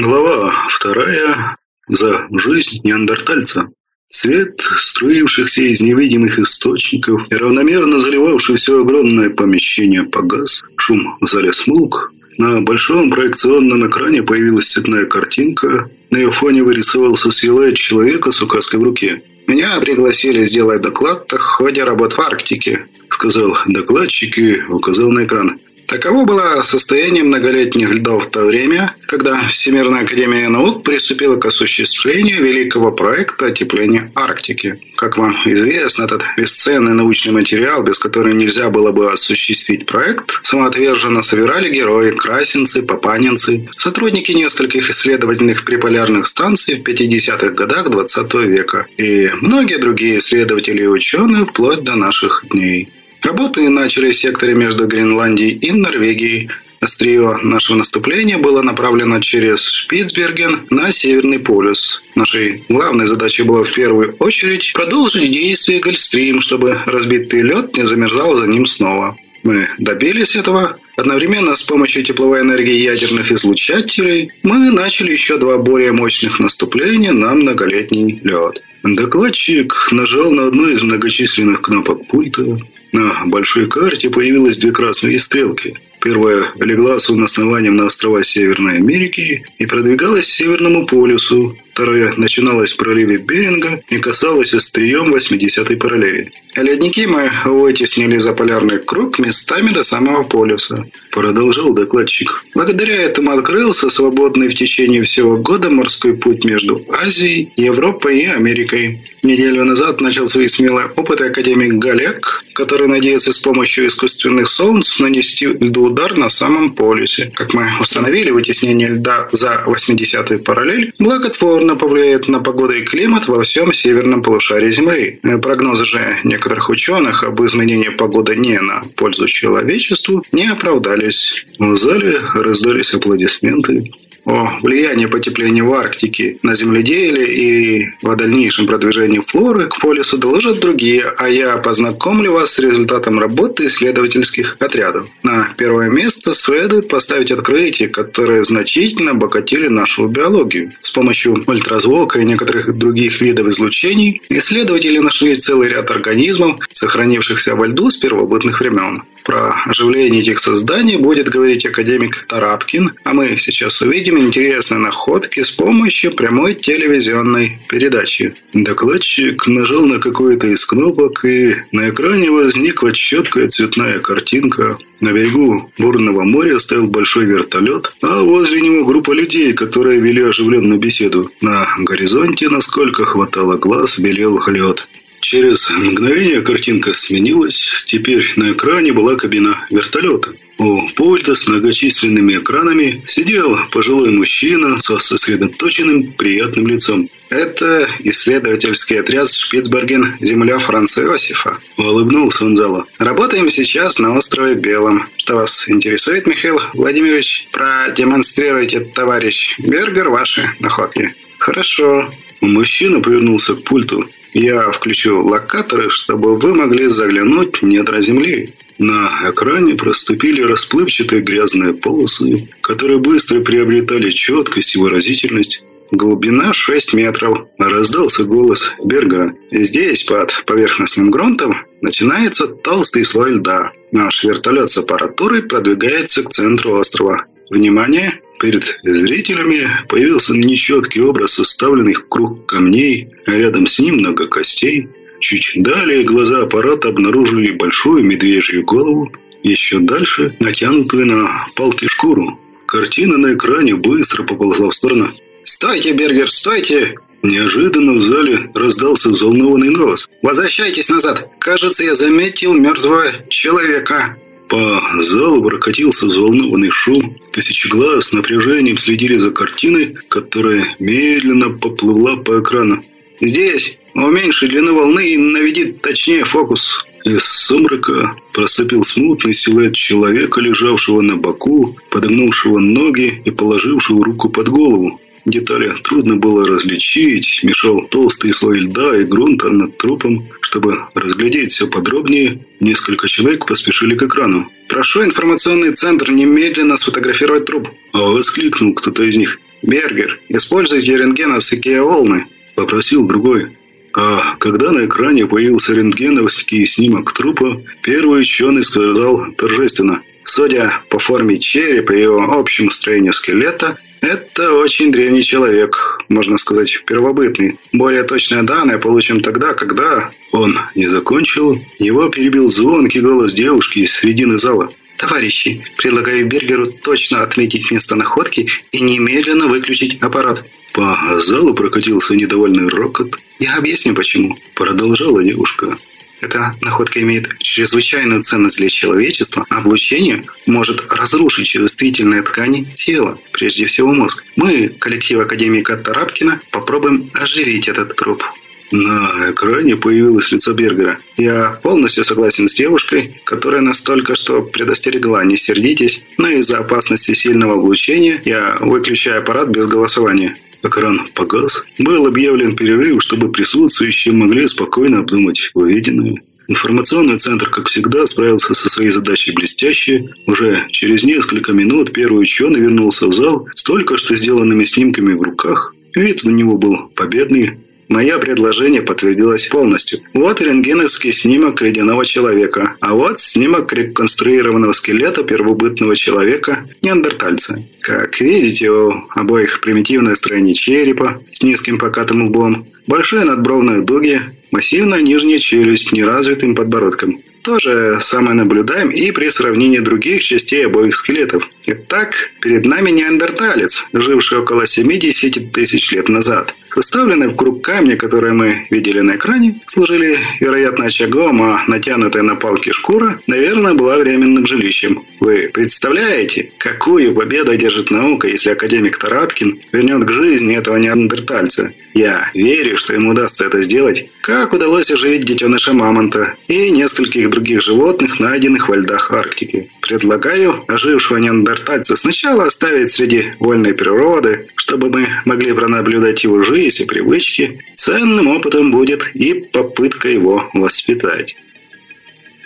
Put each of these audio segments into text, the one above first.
Глава вторая. За жизнь неандертальца. Свет, струившихся из невидимых источников и равномерно заливавший все огромное помещение погас. Шум в зале смолк. На большом проекционном экране появилась цветная картинка. На ее фоне вырисовался силуэт человека с указкой в руке. «Меня пригласили сделать доклад о ходе работ в Арктике», сказал докладчик и указал на экран. Таково было состояние многолетних льдов в то время, когда Всемирная Академия Наук приступила к осуществлению великого проекта отепления Арктики. Как вам известно, этот бесценный научный материал, без которого нельзя было бы осуществить проект, самоотверженно собирали герои, красинцы, папанинцы, сотрудники нескольких исследовательных приполярных станций в 50-х годах 20 века и многие другие исследователи и ученые вплоть до наших дней. Работы начали в секторе между Гренландией и Норвегией. Острие нашего наступления было направлено через Шпицберген на Северный полюс. Нашей главной задачей было в первую очередь продолжить действие Гольфстрим, чтобы разбитый лед не замерзал за ним снова. Мы добились этого. Одновременно с помощью тепловой энергии ядерных излучателей мы начали еще два более мощных наступления на многолетний лед. Докладчик нажал на одну из многочисленных кнопок пульта. На большой карте появились две красные стрелки. Первая легла своим основанием на острова Северной Америки и продвигалась к Северному полюсу, Вторая начиналась в проливе Беринга и касалась острием 80-й параллели. Ледники мы вытеснили за полярный круг местами до самого полюса. Продолжал докладчик. Благодаря этому открылся свободный в течение всего года морской путь между Азией, Европой и Америкой. Неделю назад начал свои смелые опыты академик Галек, который надеется с помощью искусственных солнц нанести льду удар на самом полюсе. Как мы установили, вытеснение льда за 80-ю параллель благотворно негативно повлияет на погоду и климат во всем северном полушарии Земли. Э, прогнозы же некоторых ученых об изменении погоды не на пользу человечеству не оправдались. В зале раздались аплодисменты о влиянии потепления в Арктике на земледелие и о дальнейшем продвижении флоры к полюсу доложат другие, а я познакомлю вас с результатом работы исследовательских отрядов. На первое место следует поставить открытия, которые значительно обогатили нашу биологию. С помощью ультразвука и некоторых других видов излучений исследователи нашли целый ряд организмов, сохранившихся во льду с первобытных времен. Про оживление этих созданий будет говорить академик Тарапкин, а мы сейчас увидим интересные находки с помощью прямой телевизионной передачи. Докладчик нажал на какую-то из кнопок, и на экране возникла четкая цветная картинка. На берегу бурного моря стоял большой вертолет, а возле него группа людей, которые вели оживленную беседу. На горизонте, насколько хватало глаз, белел лед. Через мгновение картинка сменилась. Теперь на экране была кабина вертолета. У пульта с многочисленными экранами сидел пожилой мужчина со сосредоточенным приятным лицом. «Это исследовательский отряд Шпицберген, земля Франца Иосифа», – улыбнулся он залу. «Работаем сейчас на острове Белом. Что вас интересует, Михаил Владимирович? Продемонстрируйте, товарищ Бергер, ваши находки». «Хорошо». Мужчина повернулся к пульту. Я включу локаторы, чтобы вы могли заглянуть в недра Земли. На экране проступили расплывчатые грязные полосы, которые быстро приобретали четкость и выразительность. Глубина 6 метров. Раздался голос Бергера. Здесь, под поверхностным грунтом, начинается толстый слой льда. Наш вертолет с аппаратурой продвигается к центру острова. Внимание! Перед зрителями появился нечеткий образ составленных в круг камней, а рядом с ним много костей. Чуть далее глаза аппарата обнаружили большую медвежью голову, еще дальше натянутую на палки шкуру. Картина на экране быстро поползла в сторону. «Стойте, Бергер, стойте!» Неожиданно в зале раздался взволнованный голос. «Возвращайтесь назад! Кажется, я заметил мертвого человека!» По залу прокатился взволнованный шум. Тысячи глаз с напряжением следили за картиной, которая медленно поплыла по экрану. «Здесь! Уменьши длину волны и наведи точнее фокус!» Из сумрака проступил смутный силуэт человека, лежавшего на боку, подогнувшего ноги и положившего руку под голову. Детали трудно было различить, мешал толстый слой льда и грунта над трупом. Чтобы разглядеть все подробнее, несколько человек поспешили к экрану. «Прошу информационный центр немедленно сфотографировать труп!» А воскликнул кто-то из них. «Бергер, используйте рентгеновские волны», – попросил другой. А когда на экране появился рентгеновский снимок трупа, первый ученый сказал торжественно. Судя по форме черепа и его общему строению скелета, это очень древний человек, можно сказать, первобытный. Более точные данные получим тогда, когда... Он не закончил, его перебил звонкий голос девушки из середины зала. «Товарищи, предлагаю Бергеру точно отметить место находки и немедленно выключить аппарат». По залу прокатился недовольный рокот. «Я объясню, почему», – продолжала девушка. Эта находка имеет чрезвычайную ценность для человечества, облучение может разрушить чувствительные ткани тела, прежде всего мозг. Мы, коллектив академика Тарапкина, попробуем оживить этот труп. На экране появилось лицо Бергера. Я полностью согласен с девушкой, которая настолько что предостерегла. Не сердитесь, но из-за опасности сильного облучения я выключаю аппарат без голосования. Экран погас. Был объявлен перерыв, чтобы присутствующие могли спокойно обдумать увиденное. Информационный центр, как всегда, справился со своей задачей блестяще. Уже через несколько минут первый ученый вернулся в зал с только что сделанными снимками в руках. Вид у него был победный. Мое предложение подтвердилось полностью. Вот рентгеновский снимок ледяного человека, а вот снимок реконструированного скелета первобытного человека неандертальца. Как видите, у обоих примитивное строение черепа с низким покатым лбом, большие надбровные дуги, массивная нижняя челюсть неразвитым подбородком. То же самое наблюдаем и при сравнении других частей обоих скелетов. Итак, перед нами неандерталец, живший около 70 тысяч лет назад. Составленные в круг камни, которые мы видели на экране, служили, вероятно, очагом, а натянутая на палки шкура, наверное, была временным жилищем. Вы представляете, какую победу одержит наука, если академик Тарапкин вернет к жизни этого неандертальца? Я верю, что ему удастся это сделать, как удалось оживить детеныша мамонта и нескольких других животных, найденных во льдах Арктики. Предлагаю ожившего неандертальца сначала оставить среди вольной природы, чтобы мы могли пронаблюдать его жизнь, и привычки, ценным опытом будет и попытка его воспитать.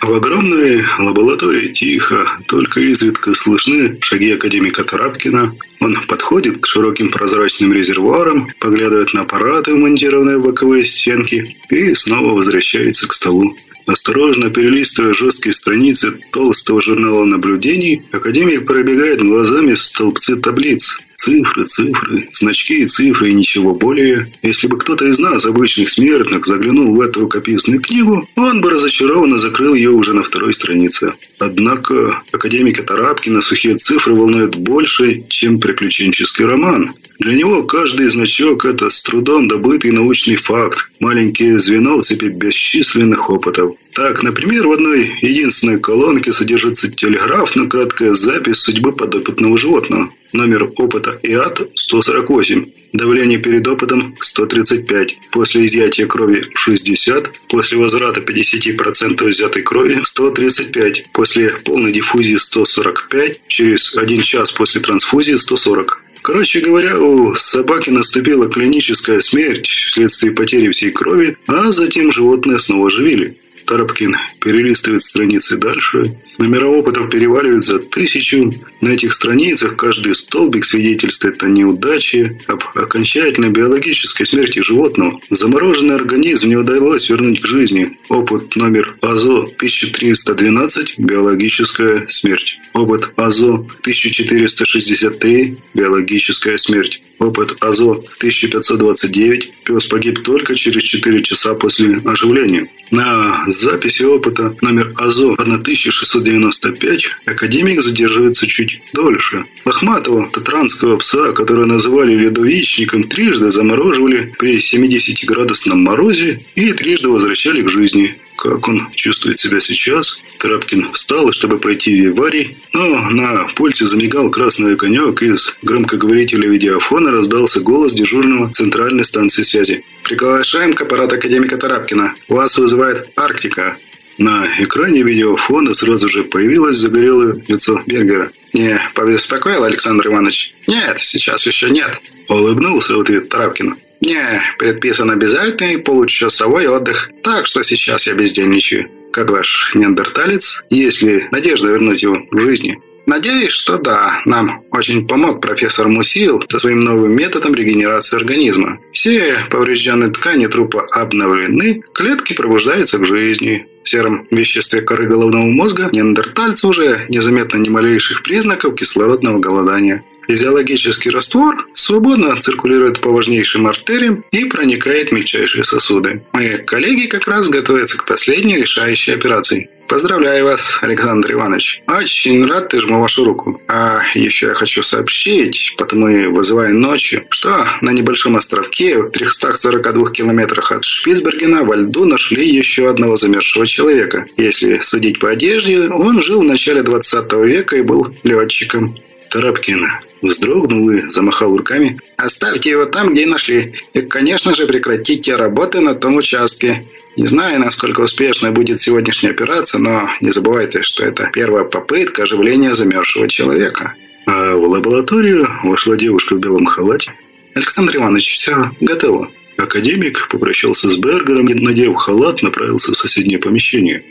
В огромной лаборатории тихо, только изредка слышны шаги академика Тарапкина. Он подходит к широким прозрачным резервуарам, поглядывает на аппараты, вмонтированные в боковые стенки, и снова возвращается к столу. Осторожно перелистывая жесткие страницы толстого журнала наблюдений, академик пробегает глазами столбцы таблиц. Цифры, цифры, значки и цифры и ничего более. Если бы кто-то из нас, обычных смертных, заглянул в эту рукописную книгу, он бы разочарованно закрыл ее уже на второй странице. Однако академика Тарапкина сухие цифры волнуют больше, чем приключенческий роман. Для него каждый значок – это с трудом добытый научный факт, маленькое звено в цепи бесчисленных опытов. Так, например, в одной единственной колонке содержится телеграфно краткая запись судьбы подопытного животного. Номер опыта ИАТ 148. Давление перед опытом 135. После изъятия крови 60. После возврата 50% взятой крови 135. После полной диффузии 145. Через 1 час после трансфузии 140. Короче говоря, у собаки наступила клиническая смерть вследствие потери всей крови, а затем животное снова оживили. Тарапкин перелистывает страницы дальше. Номера опытов переваливают за тысячу. На этих страницах каждый столбик свидетельствует о неудаче, об окончательной биологической смерти животного. Замороженный организм не удалось вернуть к жизни. Опыт номер АЗО-1312 – биологическая смерть. Опыт АЗО-1463 – биологическая смерть. Опыт АЗО-1529. Пес погиб только через 4 часа после оживления. На записи опыта номер АЗО-1695 академик задерживается чуть дольше. Лохматого татранского пса, который называли ледовичником, трижды замораживали при 70-градусном морозе и трижды возвращали к жизни. Как он чувствует себя сейчас? Трапкин встал, чтобы пойти в виварий, но на пульте замигал красный огонек, из громкоговорителя видеофона раздался голос дежурного центральной станции связи. «Приглашаем к аппарату академика Тарапкина. Вас вызывает Арктика». На экране видеофона сразу же появилось загорелое лицо Бергера. «Не побеспокоил, Александр Иванович?» «Нет, сейчас еще нет», — улыбнулся в ответ Тарапкина. «Мне предписан обязательный получасовой отдых, так что сейчас я бездельничаю. Как ваш неандерталец? Есть ли надежда вернуть его к жизни?» Надеюсь, что да. Нам очень помог профессор Мусил со своим новым методом регенерации организма. Все поврежденные ткани трупа обновлены, клетки пробуждаются к жизни. В сером веществе коры головного мозга неандертальцы уже незаметно ни малейших признаков кислородного голодания. Физиологический раствор свободно циркулирует по важнейшим артериям и проникает в мельчайшие сосуды. Мои коллеги как раз готовятся к последней решающей операции. Поздравляю вас, Александр Иванович. Очень рад жму вашу руку. А еще я хочу сообщить, потому и вызываю ночью, что на небольшом островке в 342 километрах от Шпицбергена во льду нашли еще одного замерзшего человека. Если судить по одежде, он жил в начале 20 века и был летчиком. Тарапкин вздрогнул и замахал руками. «Оставьте его там, где и нашли. И, конечно же, прекратите работы на том участке. Не знаю, насколько успешной будет сегодняшняя операция, но не забывайте, что это первая попытка оживления замерзшего человека». А в лабораторию вошла девушка в белом халате. «Александр Иванович, все готово». Академик попрощался с Бергером и, надев халат, направился в соседнее помещение.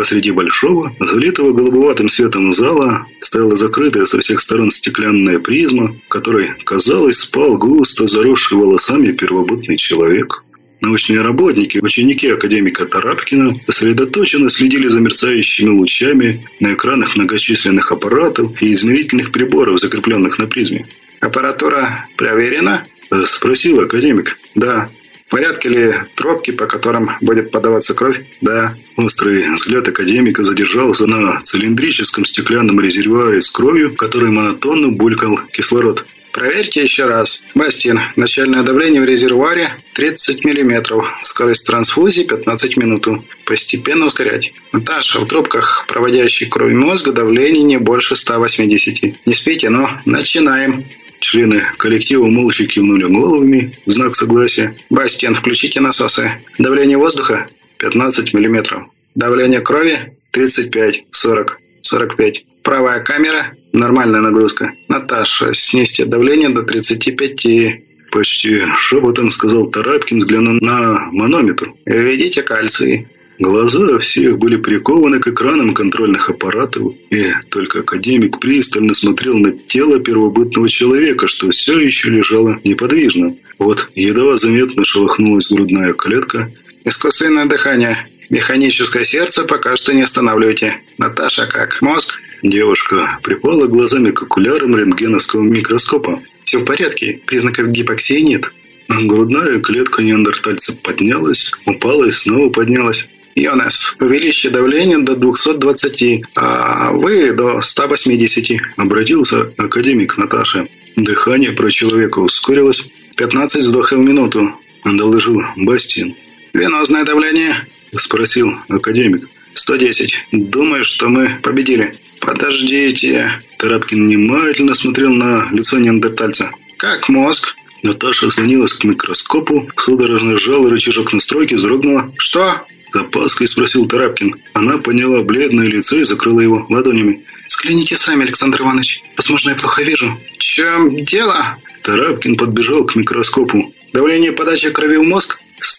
Посреди большого, залитого голубоватым светом зала, стояла закрытая со всех сторон стеклянная призма, в которой, казалось, спал густо заросший волосами первобытный человек. Научные работники, ученики академика Тарапкина сосредоточенно следили за мерцающими лучами на экранах многочисленных аппаратов и измерительных приборов, закрепленных на призме. «Аппаратура проверена?» – спросил академик. «Да», в порядке ли тропки, по которым будет подаваться кровь? Да. Острый взгляд академика задержался на цилиндрическом стеклянном резервуаре с кровью, который монотонно булькал кислород. Проверьте еще раз. Бастин, начальное давление в резервуаре 30 мм. Скорость трансфузии 15 минут. Постепенно ускорять. Наташа, в трубках, проводящих кровь мозга, давление не больше 180. Не спите, но начинаем. Члены коллектива молча кивнули головами в знак согласия. «Бастиан, включите насосы. Давление воздуха 15 мм. Давление крови 35, 40, 45. Правая камера нормальная нагрузка. Наташа, снизьте давление до 35. Почти шепотом сказал Тарапкин, взглянув на манометр. «Введите кальций». Глаза всех были прикованы к экранам контрольных аппаратов, и только академик пристально смотрел на тело первобытного человека, что все еще лежало неподвижно. Вот едва заметно шелохнулась грудная клетка. «Искусственное дыхание. Механическое сердце пока что не останавливайте. Наташа, как? Мозг?» Девушка припала глазами к окулярам рентгеновского микроскопа. «Все в порядке. Признаков гипоксии нет». Грудная клетка неандертальца поднялась, упала и снова поднялась. Йонас, увеличьте давление до 220, а вы до 180. Обратился академик Наташа. Дыхание про человека ускорилось. 15 вздохов в минуту. Доложил Бастин. Венозное давление? Спросил академик. 110. Думаю, что мы победили. Подождите. Тарапкин внимательно смотрел на лицо неандертальца. Как мозг? Наташа склонилась к микроскопу, судорожно сжала рычажок настройки, вздрогнула. «Что?» С опаской спросил Тарапкин. Она поняла бледное лицо и закрыла его ладонями. «Взгляните сами, Александр Иванович. Возможно, я плохо вижу». «В чем дело?» Тарапкин подбежал к микроскопу. «Давление подачи крови в мозг?»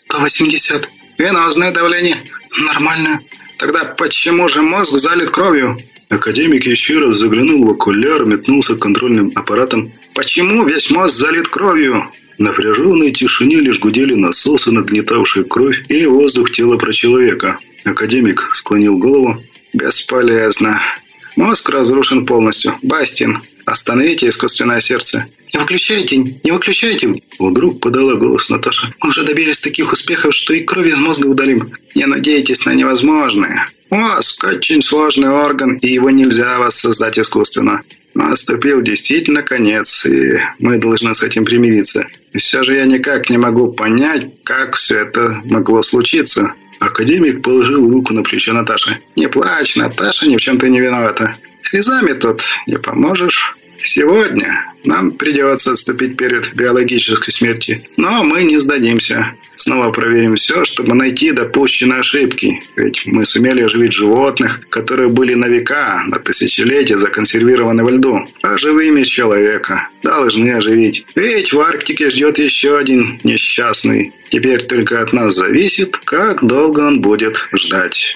«180». «Венозное давление?» «Нормально». «Тогда почему же мозг залит кровью?» Академик еще раз заглянул в окуляр, метнулся к контрольным аппаратам. «Почему весь мозг залит кровью?» В напряженной тишине лишь гудели насосы, нагнетавшие кровь и воздух тела про человека. Академик склонил голову. «Бесполезно. Мозг разрушен полностью. Бастин, остановите искусственное сердце». «Не выключайте, не выключайте!» Вдруг подала голос Наташа. «Мы уже добились таких успехов, что и кровь из мозга удалим». «Не надейтесь на невозможное. Мозг – очень сложный орган, и его нельзя воссоздать искусственно. Наступил действительно конец, и мы должны с этим примириться. И все же я никак не могу понять, как все это могло случиться. Академик положил руку на плечо Наташи. «Не плачь, Наташа, ни в чем ты не виновата. Слезами тут не поможешь. Сегодня нам придется отступить перед биологической смертью, но мы не сдадимся. Снова проверим все, чтобы найти допущенные ошибки. Ведь мы сумели оживить животных, которые были на века, на тысячелетия законсервированы во льду. А живыми человека должны оживить. Ведь в Арктике ждет еще один несчастный. Теперь только от нас зависит, как долго он будет ждать.